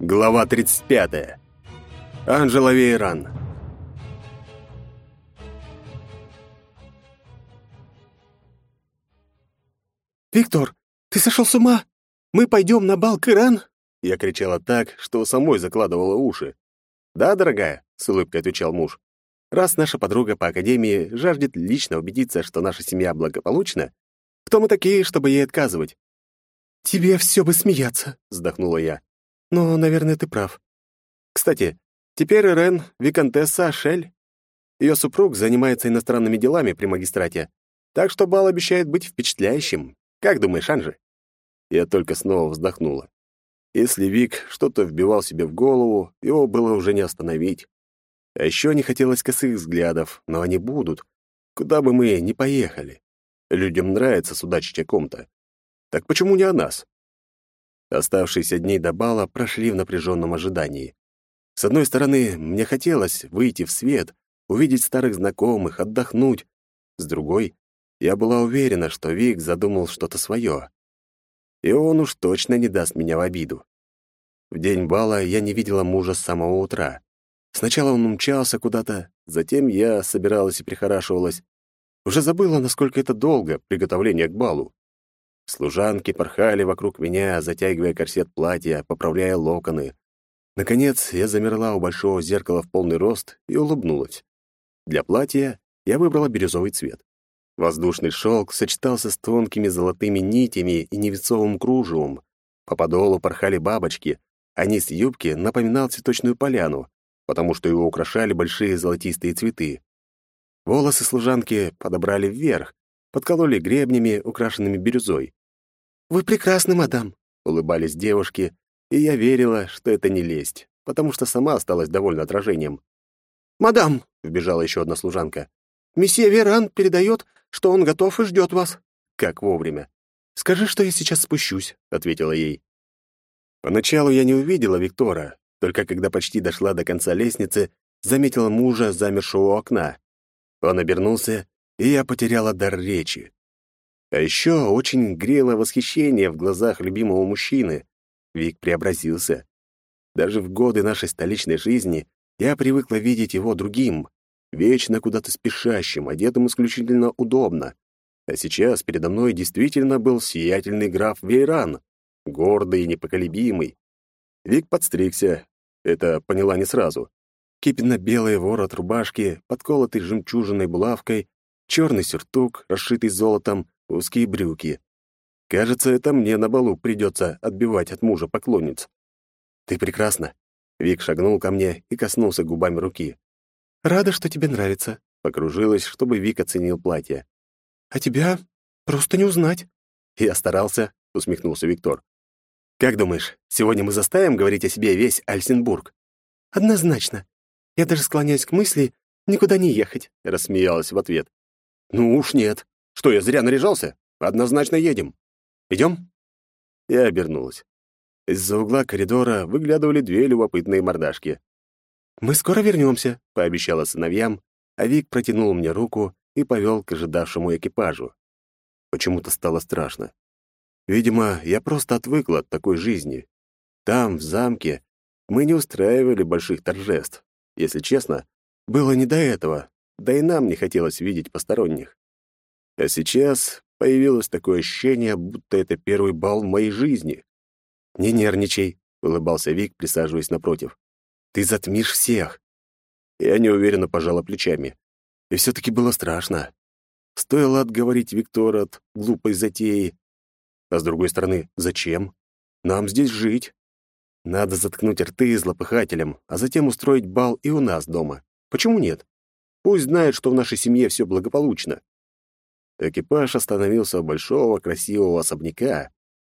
Глава 35. Анжела Вейран. «Виктор, ты сошел с ума? Мы пойдем на бал к Иран?» Я кричала так, что самой закладывала уши. «Да, дорогая», — с улыбкой отвечал муж. «Раз наша подруга по академии жаждет лично убедиться, что наша семья благополучна, кто мы такие, чтобы ей отказывать?» «Тебе все бы смеяться», — вздохнула я. «Но, наверное, ты прав. Кстати, теперь Ирен — виконтесса Ашель. Ее супруг занимается иностранными делами при магистрате, так что бал обещает быть впечатляющим. Как думаешь, Анжи?» Я только снова вздохнула. Если Вик что-то вбивал себе в голову, его было уже не остановить. А еще не хотелось косых взглядов, но они будут, куда бы мы ни поехали. Людям нравится судачить о ком-то. Так почему не о нас? Оставшиеся дни до бала прошли в напряженном ожидании. С одной стороны, мне хотелось выйти в свет, увидеть старых знакомых, отдохнуть. С другой, я была уверена, что Вик задумал что-то свое. И он уж точно не даст меня в обиду. В день бала я не видела мужа с самого утра. Сначала он умчался куда-то, затем я собиралась и прихорашивалась. Уже забыла, насколько это долго, приготовление к балу. Служанки порхали вокруг меня, затягивая корсет платья, поправляя локоны. Наконец, я замерла у большого зеркала в полный рост и улыбнулась. Для платья я выбрала бирюзовый цвет. Воздушный шелк сочетался с тонкими золотыми нитями и невесовым кружевом. По подолу порхали бабочки, а низ юбки напоминал цветочную поляну, потому что его украшали большие золотистые цветы. Волосы служанки подобрали вверх, подкололи гребнями, украшенными бирюзой. «Вы прекрасны, мадам», — улыбались девушки, и я верила, что это не лесть, потому что сама осталась довольна отражением. «Мадам», — вбежала еще одна служанка, — «месье Веран передает, что он готов и ждет вас». «Как вовремя». «Скажи, что я сейчас спущусь», — ответила ей. Поначалу я не увидела Виктора, только когда почти дошла до конца лестницы, заметила мужа, замершего у окна. Он обернулся, и я потеряла дар речи. А еще очень грело восхищение в глазах любимого мужчины. Вик преобразился. Даже в годы нашей столичной жизни я привыкла видеть его другим, вечно куда-то спешащим, одетым исключительно удобно. А сейчас передо мной действительно был сиятельный граф Вейран, гордый и непоколебимый. Вик подстригся, это поняла не сразу. Кипенно-белый ворот рубашки, подколотый жемчужиной булавкой, черный сюртук, расшитый золотом, узкие брюки. Кажется, это мне на балу придется отбивать от мужа поклонниц. «Ты прекрасна!» Вик шагнул ко мне и коснулся губами руки. «Рада, что тебе нравится», — покружилась, чтобы Вик оценил платье. «А тебя просто не узнать». «Я старался», — усмехнулся Виктор. «Как думаешь, сегодня мы заставим говорить о себе весь Альсенбург?» «Однозначно. Я даже склоняюсь к мысли никуда не ехать», — рассмеялась в ответ. «Ну уж нет. Что, я зря наряжался? Однозначно едем. Идем?» Я обернулась. Из-за угла коридора выглядывали две любопытные мордашки. «Мы скоро вернемся», — пообещала сыновьям, а Вик протянул мне руку и повел к ожидавшему экипажу. Почему-то стало страшно. Видимо, я просто отвыкла от такой жизни. Там, в замке, мы не устраивали больших торжеств. Если честно, было не до этого, да и нам не хотелось видеть посторонних. А сейчас появилось такое ощущение, будто это первый бал в моей жизни. «Не нервничай», — улыбался Вик, присаживаясь напротив. «Ты затмишь всех». Я неуверенно пожала плечами. И все-таки было страшно. Стоило отговорить Виктора от глупой затеи. А с другой стороны, зачем? Нам здесь жить. Надо заткнуть рты злопыхателям, а затем устроить бал и у нас дома. Почему нет? Пусть знает, что в нашей семье все благополучно. Экипаж остановился у большого красивого особняка,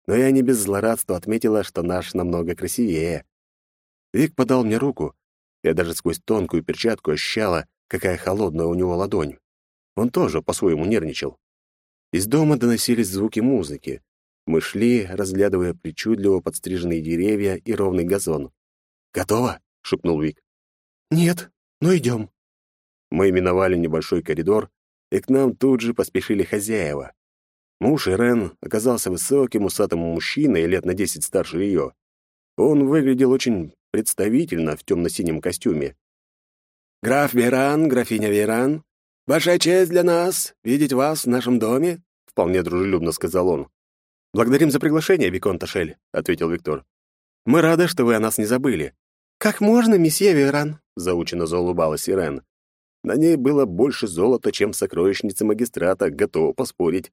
но я не без злорадства отметила, что наш намного красивее. Вик подал мне руку. Я даже сквозь тонкую перчатку ощущала, какая холодная у него ладонь. Он тоже по-своему нервничал. Из дома доносились звуки музыки. Мы шли, разглядывая причудливо подстриженные деревья и ровный газон. «Готово?» — шепнул Вик. «Нет, но идем». Мы миновали небольшой коридор, и к нам тут же поспешили хозяева. Муж Ирен оказался высоким усатым мужчиной лет на десять старше ее. Он выглядел очень представительно в темно-синем костюме. «Граф Веран, графиня Веран, большая честь для нас видеть вас в нашем доме», — вполне дружелюбно сказал он. «Благодарим за приглашение, Викон Ташель», — ответил Виктор. «Мы рады, что вы о нас не забыли». «Как можно, месье Веран?» — заучено заулыбалась Ирен. На ней было больше золота, чем в сокровищнице магистрата, готова поспорить.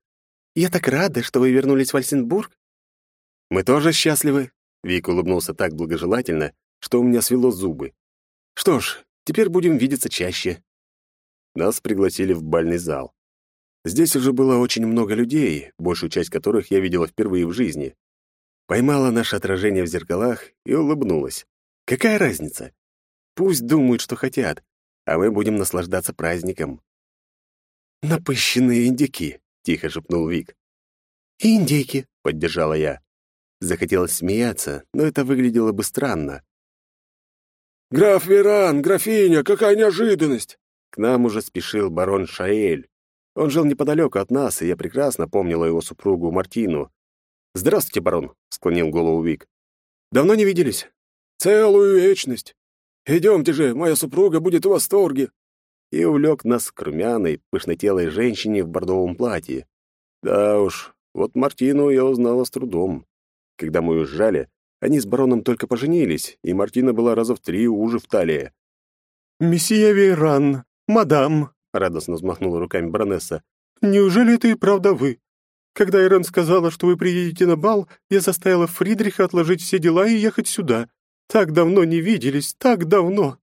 «Я так рада, что вы вернулись в Альсенбург». «Мы тоже счастливы», — Вик улыбнулся так благожелательно, что у меня свело зубы. «Что ж, теперь будем видеться чаще». Нас пригласили в бальный зал. Здесь уже было очень много людей, большую часть которых я видела впервые в жизни. Поймала наше отражение в зеркалах и улыбнулась. Какая разница? Пусть думают, что хотят, а мы будем наслаждаться праздником. «Напыщенные индики», — тихо шепнул Вик. «Индейки», — поддержала я. Захотелось смеяться, но это выглядело бы странно. «Граф Веран, графиня, какая неожиданность!» К нам уже спешил барон Шаэль. Он жил неподалеку от нас, и я прекрасно помнила его супругу Мартину. «Здравствуйте, барон», — склонил голову Вик. «Давно не виделись?» «Целую вечность. Идемте же, моя супруга будет в восторге!» И увлек нас к румяной, пышнотелой женщине в бордовом платье. Да уж, вот Мартину я узнала с трудом. Когда мы уезжали, они с бароном только поженились, и Мартина была раза в три уже в талии. «Месье Вейран, мадам», — радостно взмахнула руками баронесса, «неужели это и правда вы? Когда Ирен сказала, что вы приедете на бал, я заставила Фридриха отложить все дела и ехать сюда. Так давно не виделись, так давно!»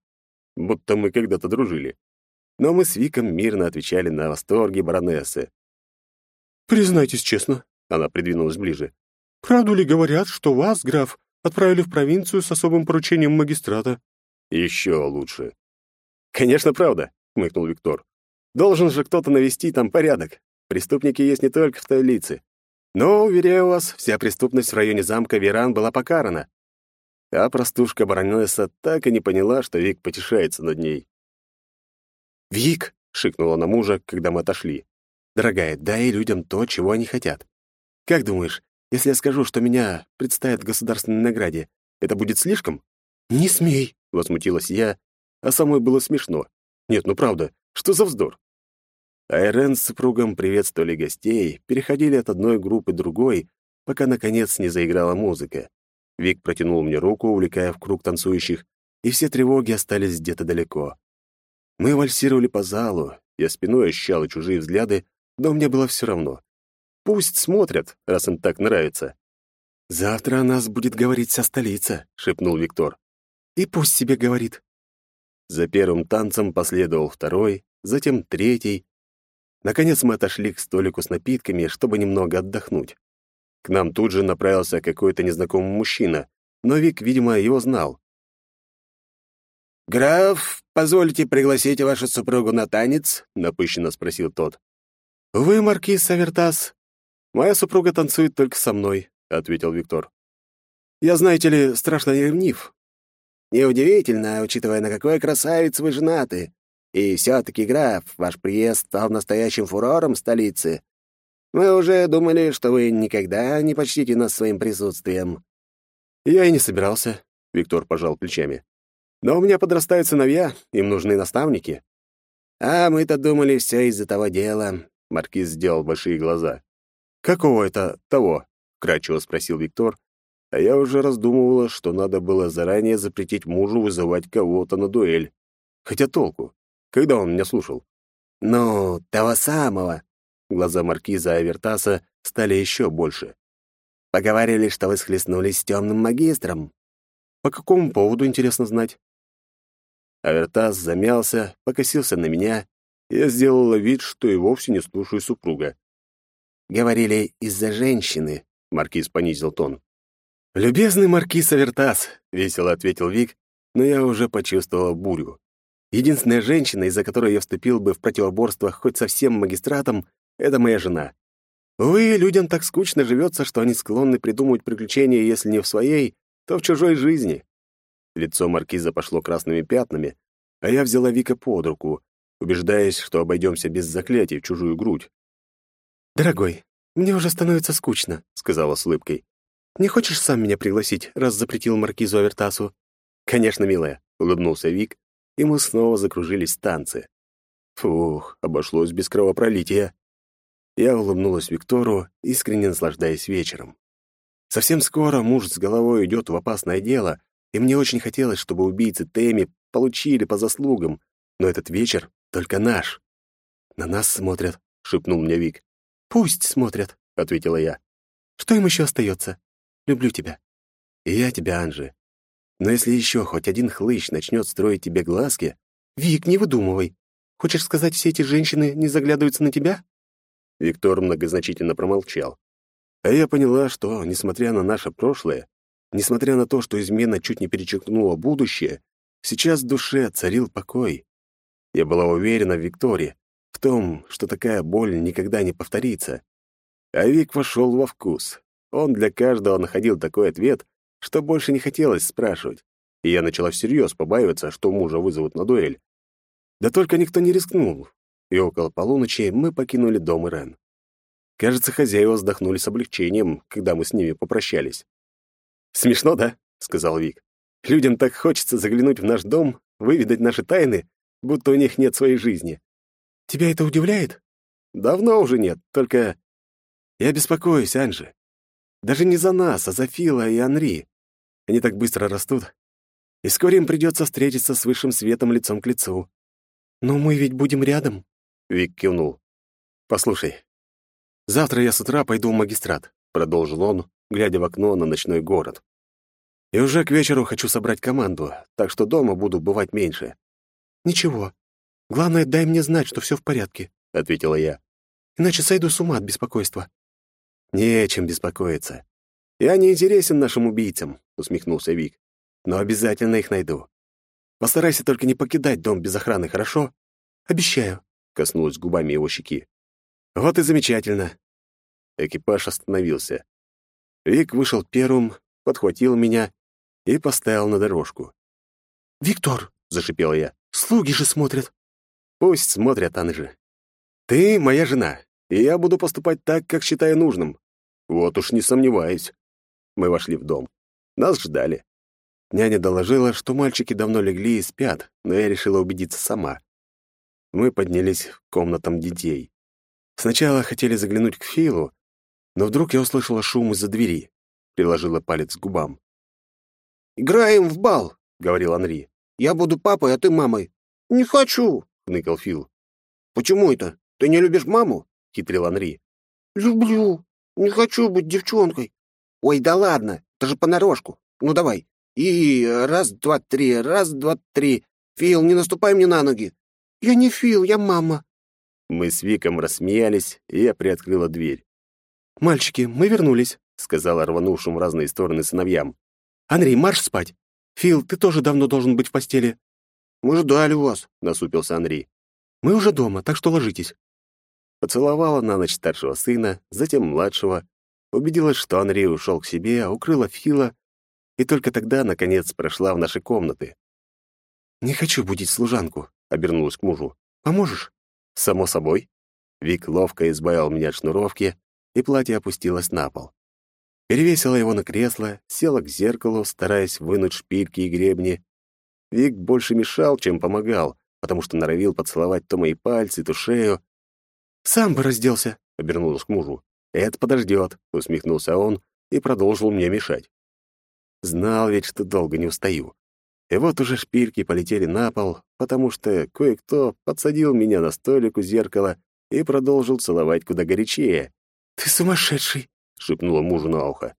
Будто мы когда-то дружили. Но мы с Виком мирно отвечали на восторги баронессы. «Признайтесь честно», — она придвинулась ближе, «правду ли говорят, что вас, граф, отправили в провинцию с особым поручением магистрата?» «Еще лучше». «Конечно, правда», — хмыкнул Виктор. «Должен же кто-то навести там порядок. Преступники есть не только в столице. Но, уверяю вас, вся преступность в районе замка Веран была покарана. А простушка-баронесса так и не поняла, что Вик потешается над ней. «Вик!» — шикнула на мужа, когда мы отошли. «Дорогая, дай людям то, чего они хотят. Как думаешь, если я скажу, что меня представят в государственной награде, это будет слишком?» «Не смей!» — возмутилась я, а самой было смешно. «Нет, ну правда, что за вздор?» Айрен с супругом приветствовали гостей, переходили от одной группы другой, пока, наконец, не заиграла музыка. Вик протянул мне руку, увлекая в круг танцующих, и все тревоги остались где-то далеко. Мы вальсировали по залу, я спиной ощущал чужие взгляды, но мне было все равно. Пусть смотрят, раз им так нравится. «Завтра о нас будет говорить вся столица», — шепнул Виктор. «И пусть себе говорит». За первым танцем последовал второй, затем третий. Наконец мы отошли к столику с напитками, чтобы немного отдохнуть. К нам тут же направился какой-то незнакомый мужчина, но Вик, видимо, его знал. «Граф, позвольте пригласить вашу супругу на танец?» — напыщенно спросил тот. «Вы, маркиз Савертас. Моя супруга танцует только со мной», — ответил Виктор. «Я, знаете ли, страшно ревнив». «Неудивительно, учитывая, на какой красавиц вы женаты. И все-таки, граф, ваш приезд стал настоящим фурором столицы. Мы уже думали, что вы никогда не почтите нас своим присутствием». «Я и не собирался», — Виктор пожал плечами. «Но у меня подрастают сыновья, им нужны наставники». «А мы-то думали, все из-за того дела», — Маркиз сделал большие глаза. «Какого это того?» — кратчево спросил Виктор, а я уже раздумывала, что надо было заранее запретить мужу вызывать кого-то на дуэль. Хотя толку? Когда он меня слушал? «Ну, того самого», Глаза маркиза Авертаса стали еще больше. «Поговорили, что вы схлестнулись с темным магистром». «По какому поводу, интересно знать?» Авертас замялся, покосился на меня, я сделала вид, что и вовсе не слушаю супруга. «Говорили из-за женщины», — маркиз понизил тон. «Любезный маркиз Авертас», — весело ответил Вик, но я уже почувствовала бурю. Единственная женщина, из-за которой я вступил бы в противоборство хоть со всем магистратом, это моя жена. Увы, людям так скучно живется, что они склонны придумывать приключения, если не в своей, то в чужой жизни. Лицо маркиза пошло красными пятнами, а я взяла Вика под руку, убеждаясь, что обойдемся без заклятий в чужую грудь. «Дорогой, мне уже становится скучно», — сказала с улыбкой. Не хочешь сам меня пригласить, раз запретил маркизу Авертасу?» «Конечно, милая», — улыбнулся Вик, и мы снова закружились в танцы. Фух, обошлось без кровопролития. Я улыбнулась Виктору, искренне наслаждаясь вечером. Совсем скоро муж с головой идет в опасное дело, и мне очень хотелось, чтобы убийцы Тэмми получили по заслугам, но этот вечер только наш. «На нас смотрят», — шепнул мне Вик. «Пусть смотрят», — ответила я. «Что им еще остается? Люблю тебя». «И я тебя, Анжи. Но если еще хоть один хлыщ начнет строить тебе глазки...» «Вик, не выдумывай. Хочешь сказать, все эти женщины не заглядываются на тебя?» Виктор многозначительно промолчал. А я поняла, что, несмотря на наше прошлое, несмотря на то, что измена чуть не перечеркнула будущее, сейчас в душе царил покой. Я была уверена в Викторе, в том, что такая боль никогда не повторится. А Вик вошел во вкус. Он для каждого находил такой ответ, что больше не хотелось спрашивать. И я начала всерьез побаиваться, что мужа вызовут на дуэль. Да только никто не рискнул, и около полуночи мы покинули дом Ирен. Кажется, хозяева вздохнули с облегчением, когда мы с ними попрощались. «Смешно, да?» — сказал Вик. «Людям так хочется заглянуть в наш дом, выведать наши тайны, будто у них нет своей жизни. Тебя это удивляет? Давно уже нет, только... Я беспокоюсь, Анжи. Даже не за нас, а за Фила и Анри. Они так быстро растут. И вскоре им придется встретиться с высшим светом лицом к лицу. «Но мы ведь будем рядом», — Вик кивнул. «Послушай, завтра я с утра пойду в магистрат», — продолжил он, глядя в окно на ночной город. «И уже к вечеру хочу собрать команду, так что дома буду бывать меньше». «Ничего. Главное, дай мне знать, что все в порядке», — ответила я. «Иначе сойду с ума от беспокойства». «Не о чем беспокоиться. Я не интересен нашим убийцам», — усмехнулся Вик. «Но обязательно их найду. Постарайся только не покидать дом без охраны, хорошо? Обещаю, коснулась губами его щеки. Вот и замечательно. Экипаж остановился. Вик вышел первым, подхватил меня и поставил на дорожку. «Виктор!» — зашипел я. «Слуги же смотрят!» «Пусть смотрят, Анжи. Ты моя жена, и я буду поступать так, как считаю нужным. Вот уж не сомневаюсь». Мы вошли в дом. Нас ждали. Няня доложила, что мальчики давно легли и спят, но я решила убедиться сама. Мы поднялись к комнатам детей. Сначала хотели заглянуть к Филу, но вдруг я услышала шум из-за двери. Приложила палец к губам. «Играем в бал», — говорил Анри. «Я буду папой, а ты мамой». «Не хочу», — хныкал Фил. «Почему это? Ты не любишь маму?» — хитрил Анри. «Люблю. Не хочу быть девчонкой». «Ой, да ладно, это же понарошку. Ну давай, и раз, два, три, раз, два, три. Фил, не наступай мне на ноги. Я не Фил, я мама. Мы с Виком рассмеялись, и я приоткрыла дверь. «Мальчики, мы вернулись», — сказала рванувшим в разные стороны сыновьям. «Андрей, марш спать. Фил, ты тоже давно должен быть в постели». «Мы ждали вас», — насупился Андрей. «Мы уже дома, так что ложитесь». Поцеловала на ночь старшего сына, затем младшего, убедилась, что Андрей ушел к себе, укрыла Фила и только тогда, наконец, прошла в наши комнаты. «Не хочу будить служанку», — обернулась к мужу. «Поможешь?» «Само собой». Вик ловко избавил меня от шнуровки, и платье опустилось на пол. Перевесила его на кресло, села к зеркалу, стараясь вынуть шпильки и гребни. Вик больше мешал, чем помогал, потому что норовил поцеловать то мои пальцы, то шею. «Сам бы разделся», — обернулась к мужу. «Это подождет», — усмехнулся он и продолжил мне мешать. Знал ведь, что долго не устаю. И вот уже шпильки полетели на пол, потому что кое-кто подсадил меня на столик у зеркала и продолжил целовать куда горячее. «Ты сумасшедший!» — шепнула мужу на ухо.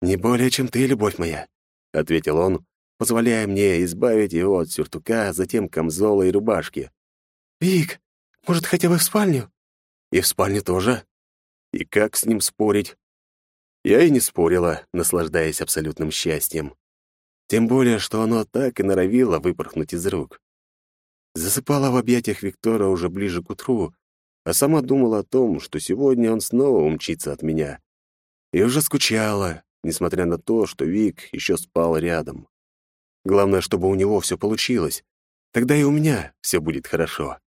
«Не более, чем ты, любовь моя», — ответил он, позволяя мне избавить его от сюртука, затем камзола и рубашки. «Вик, может, хотя бы в спальню?» «И в спальню тоже?» И как с ним спорить? Я и не спорила, наслаждаясь абсолютным счастьем. Тем более, что оно так и норовило выпорхнуть из рук. Засыпала в объятиях Виктора уже ближе к утру, а сама думала о том, что сегодня он снова умчится от меня. И уже скучала, несмотря на то, что Вик еще спал рядом. Главное, чтобы у него все получилось. Тогда и у меня все будет хорошо.